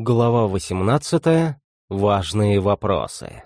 Глава 18. Важные вопросы.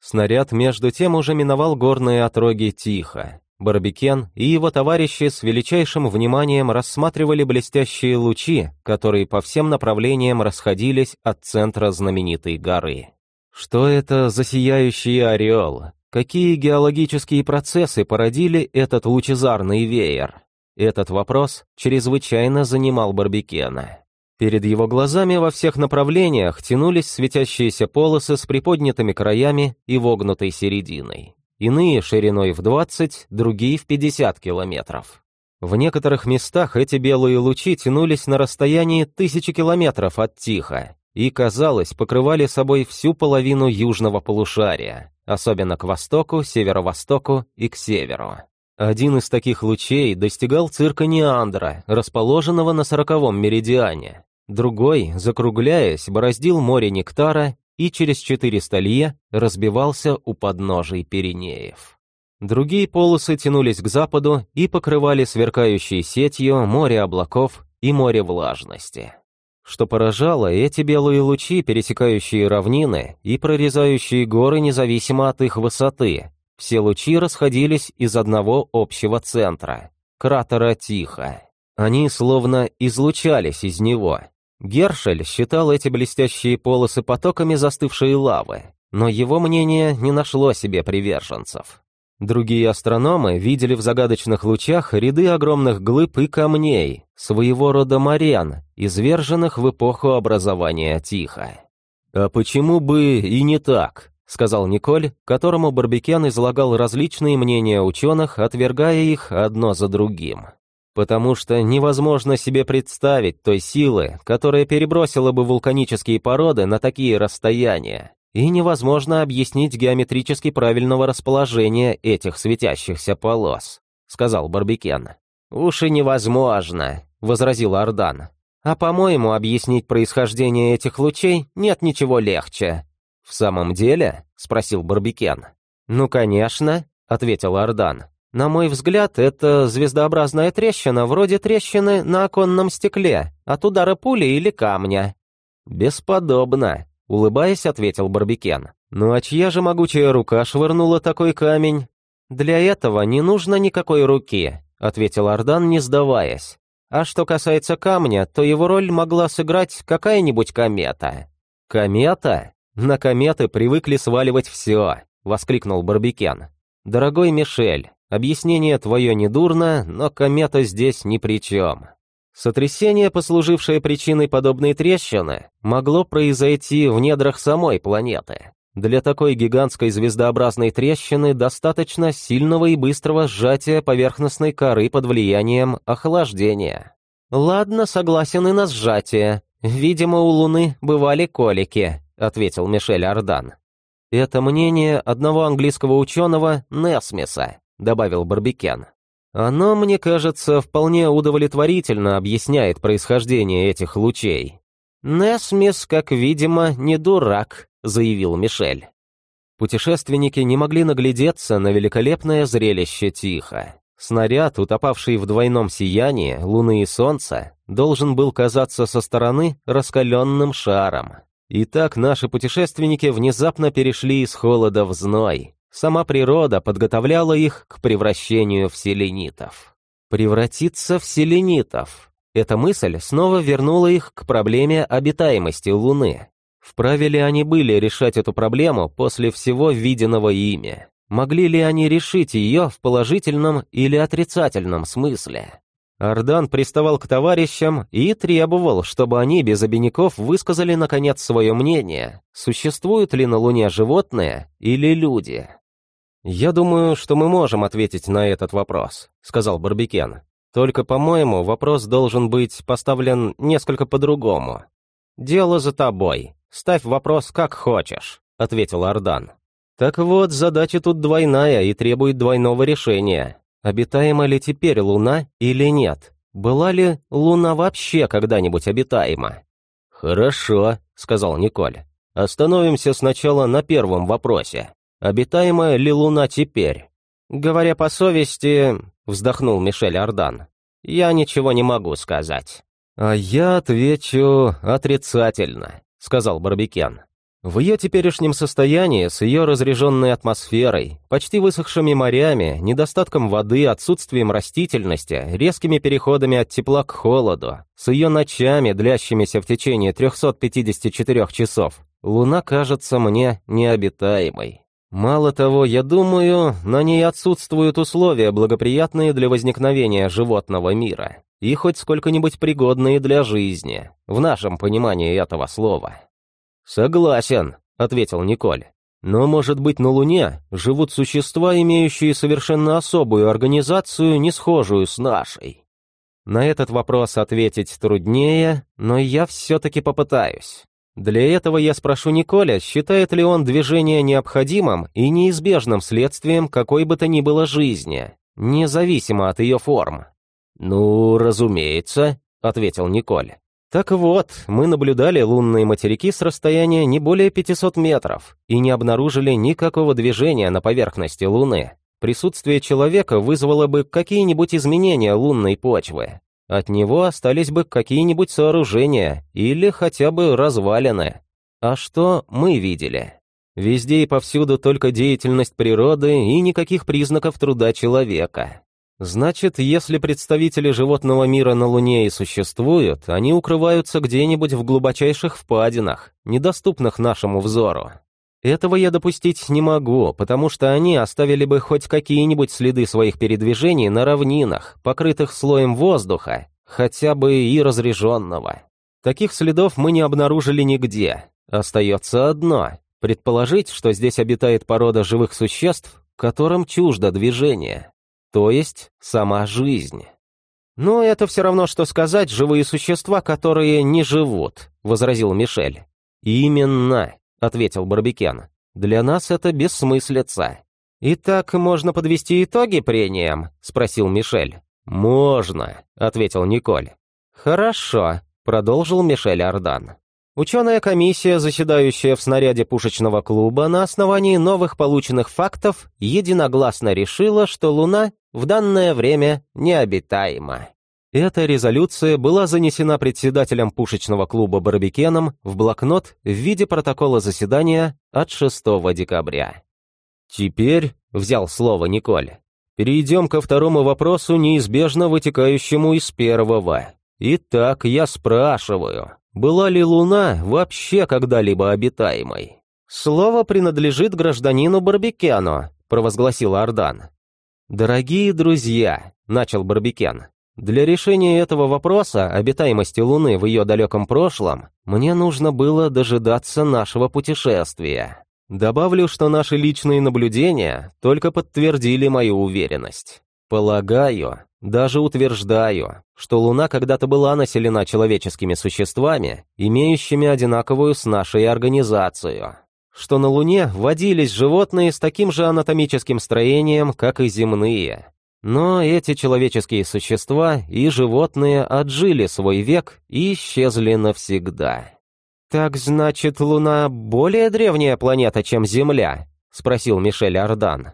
Снаряд между тем уже миновал горные отроги тихо. Барбикен и его товарищи с величайшим вниманием рассматривали блестящие лучи, которые по всем направлениям расходились от центра знаменитой горы. Что это за сияющий орел? Какие геологические процессы породили этот лучезарный веер? Этот вопрос чрезвычайно занимал Барбикена. Перед его глазами во всех направлениях тянулись светящиеся полосы с приподнятыми краями и вогнутой серединой. Иные шириной в 20, другие в 50 километров. В некоторых местах эти белые лучи тянулись на расстоянии тысячи километров от Тихо и, казалось, покрывали собой всю половину южного полушария, особенно к востоку, северо-востоку и к северу. Один из таких лучей достигал цирка Неандра, расположенного на сороковом меридиане. Другой, закругляясь, бороздил море нектара и через 400 лье разбивался у подножий Пиренеев. Другие полосы тянулись к западу и покрывали сверкающей сетью море облаков и море влажности. Что поражало, эти белые лучи, пересекающие равнины и прорезающие горы независимо от их высоты, все лучи расходились из одного общего центра — кратера Тихо. Они словно излучались из него. Гершель считал эти блестящие полосы потоками застывшей лавы, но его мнение не нашло себе приверженцев. Другие астрономы видели в загадочных лучах ряды огромных глыб и камней, своего рода морян, изверженных в эпоху образования Тихо. «А почему бы и не так?» — сказал Николь, которому Барбекен излагал различные мнения ученых, отвергая их одно за другим. «Потому что невозможно себе представить той силы, которая перебросила бы вулканические породы на такие расстояния, и невозможно объяснить геометрически правильного расположения этих светящихся полос», — сказал Барбекен. «Уж и невозможно», — возразил Ардан. «А по-моему, объяснить происхождение этих лучей нет ничего легче». «В самом деле?» — спросил Барбекен. «Ну, конечно», — ответил Ардан. «На мой взгляд, это звездообразная трещина, вроде трещины на оконном стекле, от удара пули или камня». «Бесподобно», Улыбаясь, ответил Барбикен. «Ну а чья же могучая рука швырнула такой камень?» «Для этого не нужно никакой руки», — ответил Ардан, не сдаваясь. «А что касается камня, то его роль могла сыграть какая-нибудь комета». «Комета? На кометы привыкли сваливать все», — воскликнул Барбикен. «Дорогой Мишель, объяснение твое недурно, но комета здесь ни при чем. Сотрясение, послужившее причиной подобной трещины, могло произойти в недрах самой планеты. Для такой гигантской звездообразной трещины достаточно сильного и быстрого сжатия поверхностной коры под влиянием охлаждения. «Ладно, согласен и на сжатие. Видимо, у Луны бывали колики», — ответил Мишель Ардан. «Это мнение одного английского ученого Несмиса», — добавил Барбикен. Оно, мне кажется, вполне удовлетворительно объясняет происхождение этих лучей. «Несмис, как видимо, не дурак», — заявил Мишель. Путешественники не могли наглядеться на великолепное зрелище тихо. Снаряд, утопавший в двойном сиянии луны и солнца, должен был казаться со стороны раскаленным шаром. И так наши путешественники внезапно перешли из холода в зной, Сама природа подготовляла их к превращению в селенитов. Превратиться в селенитов. Эта мысль снова вернула их к проблеме обитаемости Луны. Вправе ли они были решать эту проблему после всего виденного ими? Могли ли они решить ее в положительном или отрицательном смысле? Ардан приставал к товарищам и требовал, чтобы они без обиняков высказали наконец свое мнение, существуют ли на Луне животные или люди. «Я думаю, что мы можем ответить на этот вопрос», — сказал Барбикен. «Только, по-моему, вопрос должен быть поставлен несколько по-другому». «Дело за тобой. Ставь вопрос как хочешь», — ответил Ардан. «Так вот, задача тут двойная и требует двойного решения. Обитаема ли теперь Луна или нет? Была ли Луна вообще когда-нибудь обитаема?» «Хорошо», — сказал Николь. «Остановимся сначала на первом вопросе. Обитаемая ли Луна теперь? Говоря по совести, вздохнул Мишель Ардан, я ничего не могу сказать. «А я отвечу отрицательно», — сказал Барбекен. В ее теперешнем состоянии, с ее разреженной атмосферой, почти высохшими морями, недостатком воды, отсутствием растительности, резкими переходами от тепла к холоду, с ее ночами, длящимися в течение 354 часов, Луна кажется мне необитаемой. Мало того, я думаю, на ней отсутствуют условия, благоприятные для возникновения животного мира, и хоть сколько-нибудь пригодные для жизни, в нашем понимании этого слова. «Согласен», — ответил Николь. «Но, может быть, на Луне живут существа, имеющие совершенно особую организацию, не схожую с нашей?» На этот вопрос ответить труднее, но я все-таки попытаюсь. Для этого я спрошу Николя, считает ли он движение необходимым и неизбежным следствием какой бы то ни было жизни, независимо от ее форм. «Ну, разумеется», — ответил Николь. Так вот, мы наблюдали лунные материки с расстояния не более 500 метров и не обнаружили никакого движения на поверхности Луны. Присутствие человека вызвало бы какие-нибудь изменения лунной почвы. От него остались бы какие-нибудь сооружения или хотя бы развалины. А что мы видели? Везде и повсюду только деятельность природы и никаких признаков труда человека. Значит, если представители животного мира на Луне и существуют, они укрываются где-нибудь в глубочайших впадинах, недоступных нашему взору. Этого я допустить не могу, потому что они оставили бы хоть какие-нибудь следы своих передвижений на равнинах, покрытых слоем воздуха, хотя бы и разреженного. Таких следов мы не обнаружили нигде. Остается одно — предположить, что здесь обитает порода живых существ, которым чуждо движение то есть сама жизнь. «Но это все равно, что сказать живые существа, которые не живут», — возразил Мишель. «Именно», — ответил Барбекен. «Для нас это бессмыслица». «Итак, можно подвести итоги прениям?» — спросил Мишель. «Можно», — ответил Николь. «Хорошо», — продолжил Мишель Ардан. Ученая комиссия, заседающая в снаряде пушечного клуба, на основании новых полученных фактов единогласно решила, что Луна в данное время необитаема. Эта резолюция была занесена председателем пушечного клуба Барбекеном в блокнот в виде протокола заседания от 6 декабря. «Теперь», — взял слово Николь, — «перейдем ко второму вопросу, неизбежно вытекающему из первого. Итак, я спрашиваю, была ли Луна вообще когда-либо обитаемой? «Слово принадлежит гражданину Барбекену», — провозгласил Ардан. «Дорогие друзья», — начал Барбекен, «для решения этого вопроса, обитаемости Луны в ее далеком прошлом, мне нужно было дожидаться нашего путешествия. Добавлю, что наши личные наблюдения только подтвердили мою уверенность. Полагаю, даже утверждаю, что Луна когда-то была населена человеческими существами, имеющими одинаковую с нашей организацию. Что на Луне водились животные с таким же анатомическим строением, как и земные. Но эти человеческие существа и животные отжили свой век и исчезли навсегда. «Так значит, Луна более древняя планета, чем Земля?» — спросил Мишель Ардан.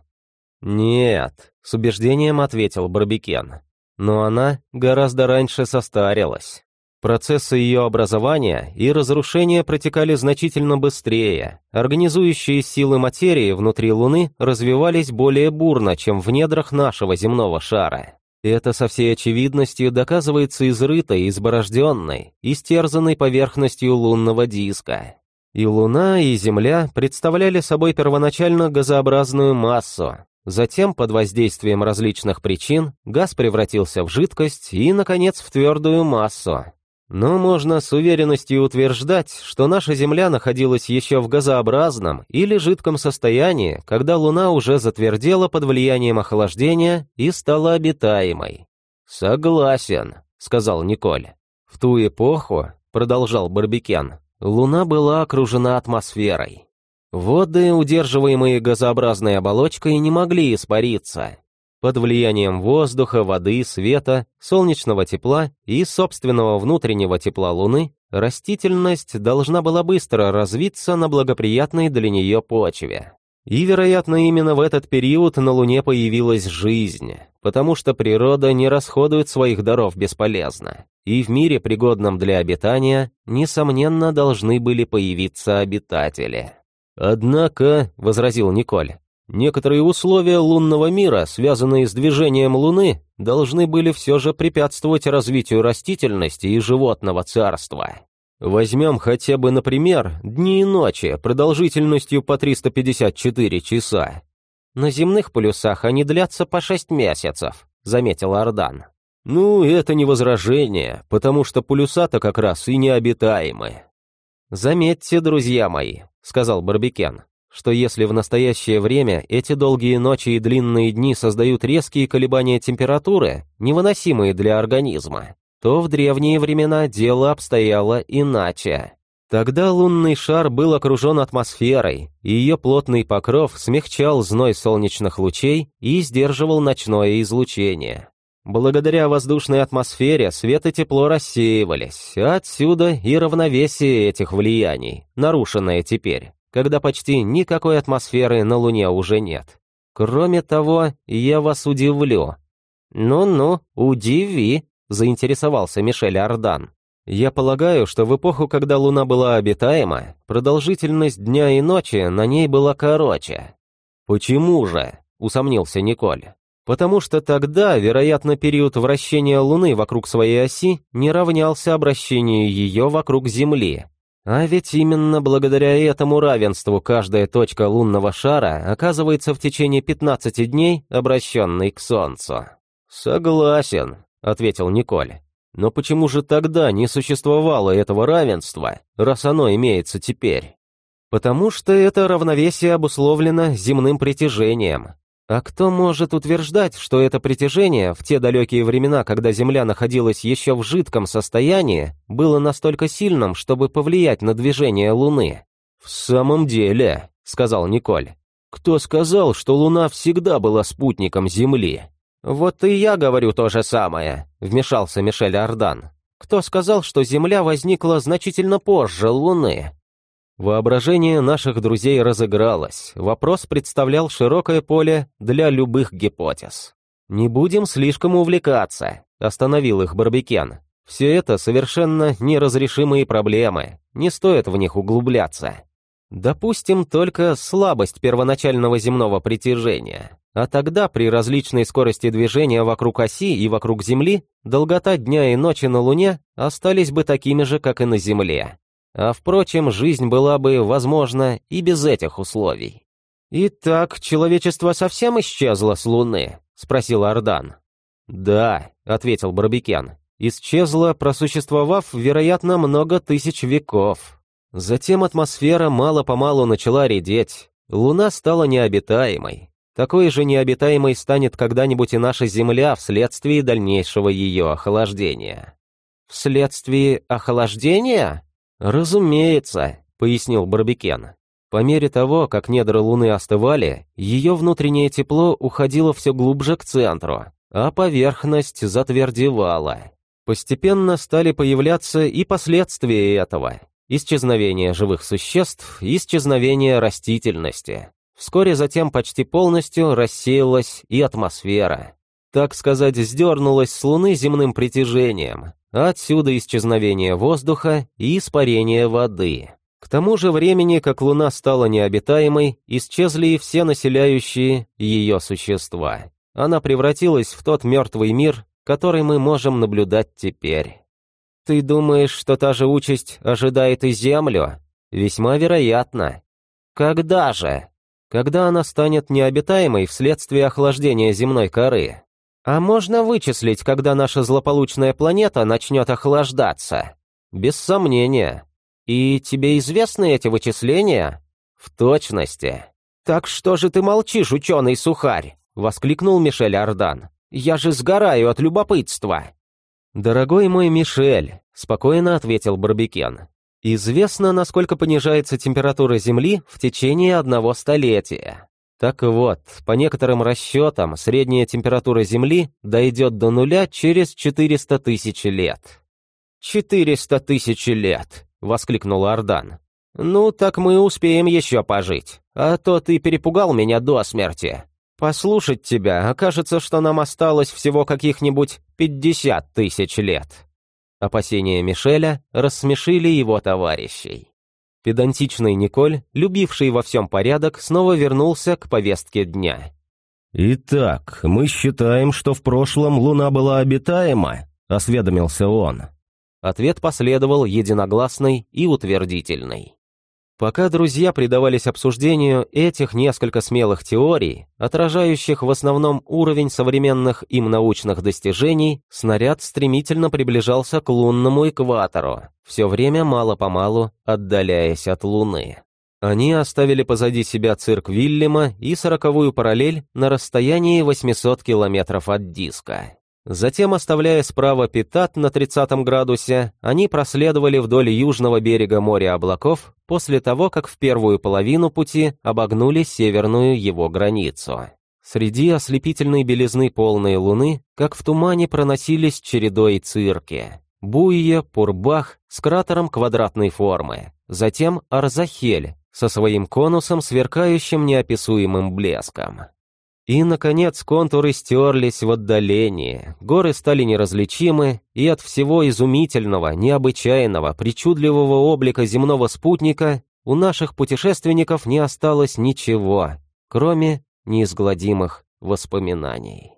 «Нет», — с убеждением ответил Барбекен. «Но она гораздо раньше состарилась. Процессы ее образования и разрушения протекали значительно быстрее. Организующие силы материи внутри Луны развивались более бурно, чем в недрах нашего земного шара. Это со всей очевидностью доказывается изрытой, изборожденной, истерзанной поверхностью лунного диска. И Луна, и Земля представляли собой первоначально газообразную массу, Затем, под воздействием различных причин, газ превратился в жидкость и, наконец, в твердую массу. Но можно с уверенностью утверждать, что наша Земля находилась еще в газообразном или жидком состоянии, когда Луна уже затвердела под влиянием охлаждения и стала обитаемой. «Согласен», — сказал Николь. «В ту эпоху», — продолжал Барбекен, — «Луна была окружена атмосферой. Воды, удерживаемые газообразной оболочкой, не могли испариться. Под влиянием воздуха, воды, света, солнечного тепла и собственного внутреннего тепла Луны растительность должна была быстро развиться на благоприятной для нее почве. И, вероятно, именно в этот период на Луне появилась жизнь, потому что природа не расходует своих даров бесполезно, и в мире, пригодном для обитания, несомненно, должны были появиться обитатели. «Однако», — возразил Николь, Некоторые условия лунного мира, связанные с движением Луны, должны были все же препятствовать развитию растительности и животного царства. Возьмем хотя бы, например, дни и ночи продолжительностью по 354 часа. На земных полюсах они длятся по 6 месяцев, заметил Ардан. Ну, это не возражение, потому что полюса-то как раз и необитаемы. Заметьте, друзья мои, сказал Барбикен, что если в настоящее время эти долгие ночи и длинные дни создают резкие колебания температуры, невыносимые для организма, то в древние времена дело обстояло иначе. Тогда лунный шар был окружен атмосферой, и ее плотный покров смягчал зной солнечных лучей и сдерживал ночное излучение. Благодаря воздушной атмосфере свет и тепло рассеивались, отсюда и равновесие этих влияний, нарушенное теперь когда почти никакой атмосферы на Луне уже нет. Кроме того, я вас удивлю». «Ну-ну, удиви», — заинтересовался Мишель Ардан. «Я полагаю, что в эпоху, когда Луна была обитаема, продолжительность дня и ночи на ней была короче». «Почему же?» — усомнился Николь. «Потому что тогда, вероятно, период вращения Луны вокруг своей оси не равнялся обращению ее вокруг Земли, а ведь именно благодаря этому равенству каждая точка лунного шара оказывается в течение 15 дней обращенной к Солнцу. «Согласен», — ответил Николь. «Но почему же тогда не существовало этого равенства, раз оно имеется теперь?» «Потому что это равновесие обусловлено земным притяжением, а кто может утверждать, что это притяжение в те далекие времена, когда Земля находилась еще в жидком состоянии, было настолько сильным, чтобы повлиять на движение Луны? «В самом деле», — сказал Николь, — «кто сказал, что Луна всегда была спутником Земли?» «Вот и я говорю то же самое», — вмешался Мишель Ардан. «Кто сказал, что Земля возникла значительно позже Луны?» Воображение наших друзей разыгралось, вопрос представлял широкое поле для любых гипотез. «Не будем слишком увлекаться», — остановил их Барбекен. «Все это совершенно неразрешимые проблемы, не стоит в них углубляться. Допустим только слабость первоначального земного притяжения, а тогда при различной скорости движения вокруг оси и вокруг Земли долгота дня и ночи на Луне остались бы такими же, как и на Земле. А впрочем, жизнь была бы, возможно, и без этих условий. «Итак, человечество совсем исчезло с Луны?» — спросил Ардан. «Да», — ответил Барбикен. «Исчезло, просуществовав, вероятно, много тысяч веков. Затем атмосфера мало-помалу начала редеть. Луна стала необитаемой. Такой же необитаемой станет когда-нибудь и наша Земля вследствие дальнейшего ее охлаждения». «Вследствие охлаждения?» «Разумеется», — пояснил Барбекен. По мере того, как недра Луны остывали, ее внутреннее тепло уходило все глубже к центру, а поверхность затвердевала. Постепенно стали появляться и последствия этого. Исчезновение живых существ, исчезновение растительности. Вскоре затем почти полностью рассеялась и атмосфера. Так сказать, сдернулась с Луны земным притяжением, Отсюда исчезновение воздуха и испарение воды. К тому же времени, как Луна стала необитаемой, исчезли и все населяющие ее существа. Она превратилась в тот мертвый мир, который мы можем наблюдать теперь. Ты думаешь, что та же участь ожидает и Землю? Весьма вероятно. Когда же? Когда она станет необитаемой вследствие охлаждения земной коры. А можно вычислить, когда наша злополучная планета начнет охлаждаться? Без сомнения. И тебе известны эти вычисления? В точности. Так что же ты молчишь, ученый сухарь? Воскликнул Мишель Ардан. Я же сгораю от любопытства. Дорогой мой Мишель, спокойно ответил Барбекен. Известно, насколько понижается температура Земли в течение одного столетия. Так вот, по некоторым расчетам, средняя температура Земли дойдет до нуля через 400 тысяч лет. «Четыреста тысяч лет!» — воскликнул Ардан. «Ну, так мы успеем еще пожить, а то ты перепугал меня до смерти. Послушать тебя, окажется, что нам осталось всего каких-нибудь пятьдесят тысяч лет». Опасения Мишеля рассмешили его товарищей. Педантичный Николь, любивший во всем порядок, снова вернулся к повестке дня. «Итак, мы считаем, что в прошлом Луна была обитаема?» — осведомился он. Ответ последовал единогласный и утвердительный. Пока друзья предавались обсуждению этих несколько смелых теорий, отражающих в основном уровень современных им научных достижений, снаряд стремительно приближался к лунному экватору, все время мало-помалу отдаляясь от Луны. Они оставили позади себя цирк Вильяма и сороковую параллель на расстоянии 800 километров от диска. Затем, оставляя справа Питат на 30 градусе, они проследовали вдоль южного берега моря облаков после того, как в первую половину пути обогнули северную его границу. Среди ослепительной белизны полной луны, как в тумане проносились чередой цирки. Буйя, Пурбах с кратером квадратной формы, затем Арзахель со своим конусом, сверкающим неописуемым блеском. И, наконец, контуры стерлись в отдалении, горы стали неразличимы, и от всего изумительного, необычайного, причудливого облика земного спутника у наших путешественников не осталось ничего, кроме неизгладимых воспоминаний.